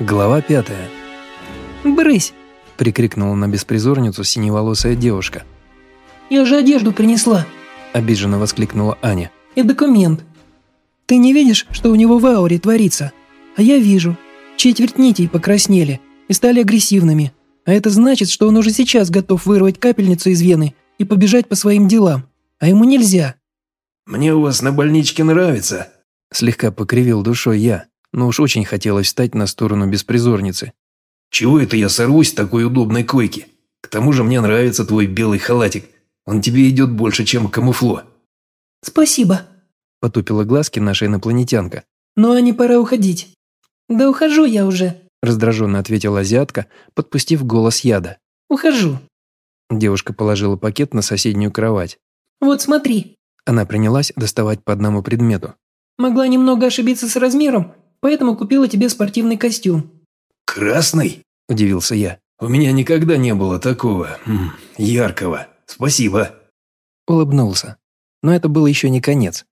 Глава пятая. «Брысь!» – прикрикнула на беспризорницу синеволосая девушка. «Я же одежду принесла!» – обиженно воскликнула Аня. «И документ. Ты не видишь, что у него в ауре творится? А я вижу. Четверть нитей покраснели и стали агрессивными. А это значит, что он уже сейчас готов вырвать капельницу из вены и побежать по своим делам. А ему нельзя». «Мне у вас на больничке нравится», – слегка покривил душой я но уж очень хотелось встать на сторону беспризорницы. «Чего это я сорвусь с такой удобной койки? К тому же мне нравится твой белый халатик. Он тебе идет больше, чем камуфло». «Спасибо», – потупила глазки наша инопланетянка. «Ну а не пора уходить». «Да ухожу я уже», – раздраженно ответила азиатка, подпустив голос яда. «Ухожу». Девушка положила пакет на соседнюю кровать. «Вот смотри». Она принялась доставать по одному предмету. «Могла немного ошибиться с размером, поэтому купила тебе спортивный костюм». «Красный?» – удивился я. «У меня никогда не было такого... М, яркого. Спасибо». Улыбнулся. Но это был еще не конец.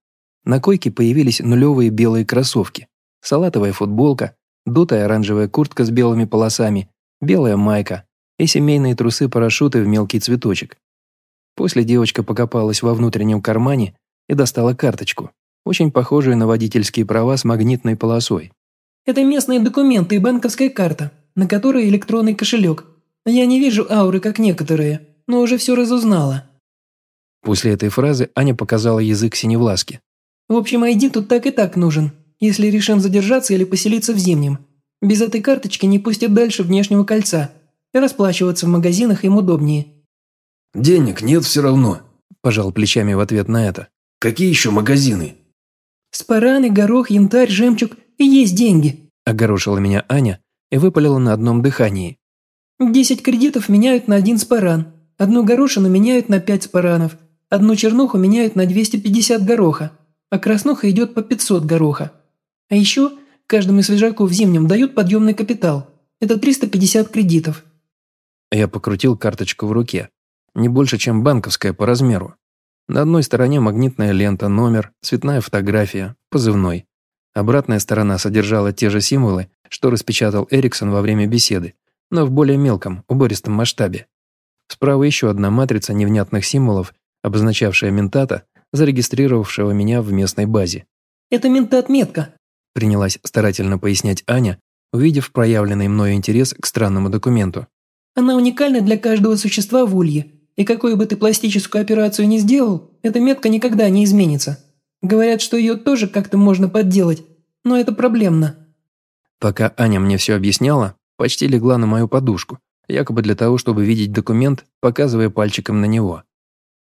На койке появились нулевые белые кроссовки, салатовая футболка, дутая оранжевая куртка с белыми полосами, белая майка и семейные трусы-парашюты в мелкий цветочек. После девочка покопалась во внутреннем кармане и достала карточку очень похожие на водительские права с магнитной полосой. «Это местные документы и банковская карта, на которой электронный кошелек. Я не вижу ауры, как некоторые, но уже все разузнала». После этой фразы Аня показала язык синевласки. «В общем, ID тут так и так нужен, если решим задержаться или поселиться в Зимнем. Без этой карточки не пустят дальше внешнего кольца, и расплачиваться в магазинах им удобнее». «Денег нет все равно», – пожал плечами в ответ на это. «Какие еще магазины?» Спараны, горох, янтарь, жемчуг и есть деньги», – огорошила меня Аня и выпалила на одном дыхании. «Десять кредитов меняют на один спаран, одну горошину меняют на пять спаранов, одну чернуху меняют на 250 гороха, а краснуха идет по 500 гороха. А еще каждому свежаку в зимнем дают подъемный капитал. Это 350 кредитов». Я покрутил карточку в руке. Не больше, чем банковская по размеру. На одной стороне магнитная лента, номер, цветная фотография, позывной. Обратная сторона содержала те же символы, что распечатал Эриксон во время беседы, но в более мелком, убористом масштабе. Справа еще одна матрица невнятных символов, обозначавшая ментата, зарегистрировавшего меня в местной базе. «Это ментат-метка», – принялась старательно пояснять Аня, увидев проявленный мною интерес к странному документу. «Она уникальна для каждого существа в Улье. И какую бы ты пластическую операцию ни сделал, эта метка никогда не изменится. Говорят, что ее тоже как-то можно подделать, но это проблемно». Пока Аня мне все объясняла, почти легла на мою подушку, якобы для того, чтобы видеть документ, показывая пальчиком на него.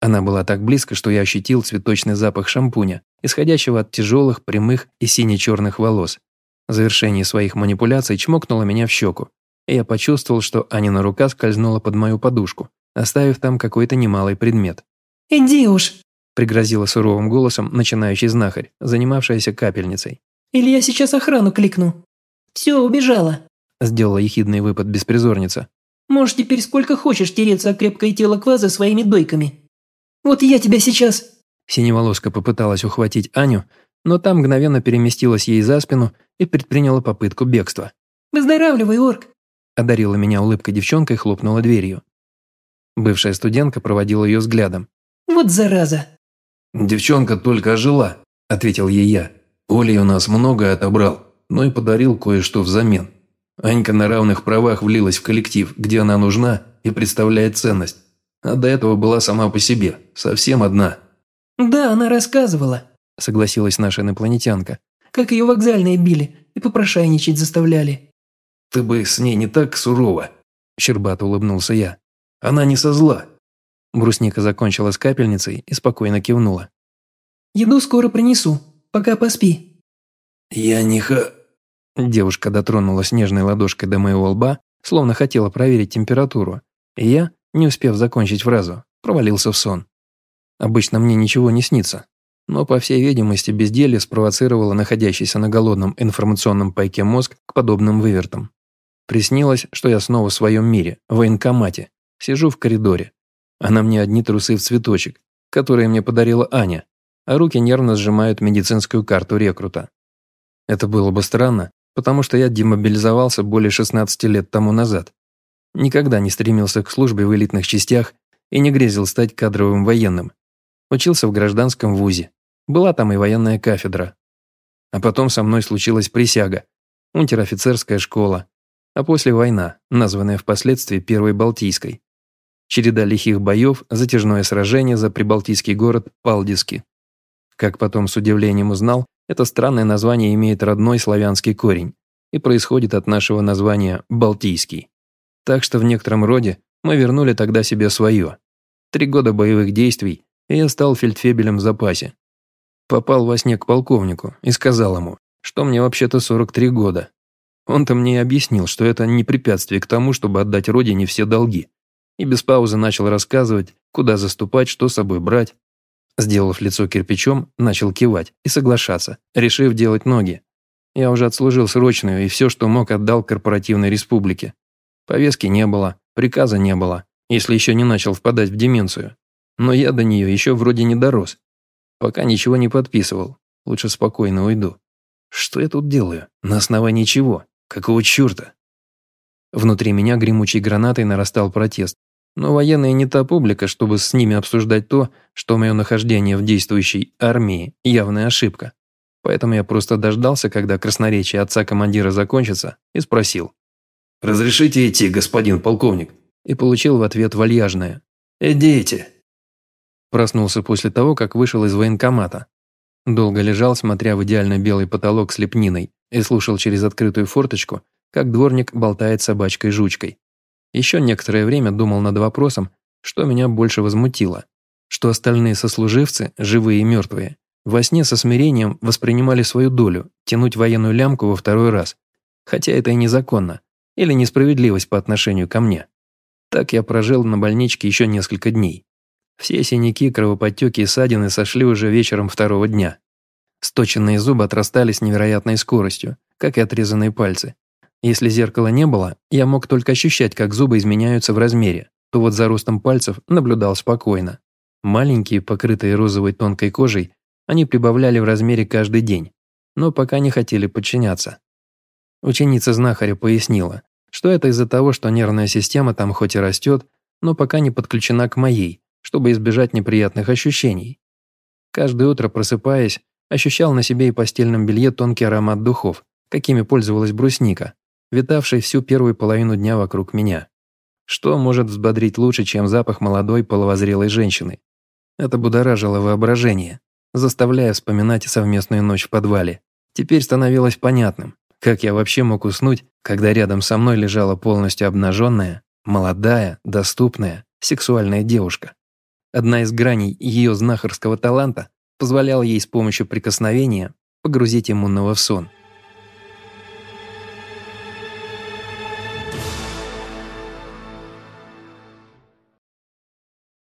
Она была так близко, что я ощутил цветочный запах шампуня, исходящего от тяжелых, прямых и сине-черных волос. В завершении своих манипуляций чмокнула меня в щеку, и я почувствовал, что Анина рука скользнула под мою подушку, оставив там какой-то немалый предмет. «Иди уж!» – пригрозила суровым голосом начинающий знахарь, занимавшаяся капельницей. «Или я сейчас охрану кликну». «Все, убежала», – сделала ехидный выпад беспризорница. «Можешь теперь сколько хочешь тереться о крепкое тело кваза своими дойками. Вот я тебя сейчас...» Синеволоска попыталась ухватить Аню, но та мгновенно переместилась ей за спину и предприняла попытку бегства. «Выздоравливай, орк!» Одарила меня улыбкой девчонка и хлопнула дверью. Бывшая студентка проводила ее взглядом. «Вот зараза!» «Девчонка только ожила», – ответил ей я. «Оля у нас многое отобрал, но и подарил кое-что взамен. Анька на равных правах влилась в коллектив, где она нужна и представляет ценность. А до этого была сама по себе, совсем одна». «Да, она рассказывала», – согласилась наша инопланетянка. «Как ее вокзальные били и попрошайничать заставляли». «Ты бы с ней не так сурово», – щербато улыбнулся я. Она не со зла». Брусника закончила с капельницей и спокойно кивнула. «Еду скоро принесу, пока поспи». «Я не ха...» Девушка дотронулась нежной ладошкой до моего лба, словно хотела проверить температуру, и я, не успев закончить фразу, провалился в сон. Обычно мне ничего не снится, но, по всей видимости, безделье спровоцировало находящийся на голодном информационном пайке мозг к подобным вывертам. Приснилось, что я снова в своем мире, в военкомате, Сижу в коридоре, а на мне одни трусы в цветочек, которые мне подарила Аня, а руки нервно сжимают медицинскую карту рекрута. Это было бы странно, потому что я демобилизовался более 16 лет тому назад. Никогда не стремился к службе в элитных частях и не грезил стать кадровым военным. Учился в гражданском вузе. Была там и военная кафедра. А потом со мной случилась присяга, унтер-офицерская школа, а после война, названная впоследствии Первой Балтийской. Череда лихих боев, затяжное сражение за прибалтийский город Палдиски. Как потом с удивлением узнал, это странное название имеет родной славянский корень и происходит от нашего названия «Балтийский». Так что в некотором роде мы вернули тогда себе свое. Три года боевых действий, и я стал фельдфебелем в запасе. Попал во сне к полковнику и сказал ему, что мне вообще-то 43 года. Он-то мне и объяснил, что это не препятствие к тому, чтобы отдать родине все долги. И без паузы начал рассказывать, куда заступать, что с собой брать. Сделав лицо кирпичом, начал кивать и соглашаться, решив делать ноги. Я уже отслужил срочную и все, что мог, отдал корпоративной республике. Повестки не было, приказа не было, если еще не начал впадать в деменцию. Но я до нее еще вроде не дорос. Пока ничего не подписывал. Лучше спокойно уйду. Что я тут делаю? На основании чего? Какого черта? Внутри меня гремучей гранатой нарастал протест. Но военные не та публика, чтобы с ними обсуждать то, что мое нахождение в действующей армии – явная ошибка. Поэтому я просто дождался, когда красноречие отца командира закончится, и спросил. «Разрешите идти, господин полковник?» И получил в ответ вальяжное. «Идите». Проснулся после того, как вышел из военкомата. Долго лежал, смотря в идеально белый потолок с лепниной, и слушал через открытую форточку, как дворник болтает собачкой-жучкой. Еще некоторое время думал над вопросом, что меня больше возмутило. Что остальные сослуживцы, живые и мертвые, во сне со смирением воспринимали свою долю, тянуть военную лямку во второй раз. Хотя это и незаконно, или несправедливость по отношению ко мне. Так я прожил на больничке еще несколько дней. Все синяки, кровоподтеки и ссадины сошли уже вечером второго дня. Сточенные зубы отрастали с невероятной скоростью, как и отрезанные пальцы. Если зеркала не было, я мог только ощущать, как зубы изменяются в размере, то вот за ростом пальцев наблюдал спокойно. Маленькие, покрытые розовой тонкой кожей, они прибавляли в размере каждый день, но пока не хотели подчиняться. Ученица знахаря пояснила, что это из-за того, что нервная система там хоть и растет, но пока не подключена к моей, чтобы избежать неприятных ощущений. Каждое утро, просыпаясь, ощущал на себе и постельном белье тонкий аромат духов, какими пользовалась брусника, витавший всю первую половину дня вокруг меня. Что может взбодрить лучше, чем запах молодой половозрелой женщины? Это будоражило воображение, заставляя вспоминать совместную ночь в подвале. Теперь становилось понятным, как я вообще мог уснуть, когда рядом со мной лежала полностью обнаженная, молодая, доступная, сексуальная девушка. Одна из граней ее знахарского таланта позволяла ей с помощью прикосновения погрузить иммунного в сон.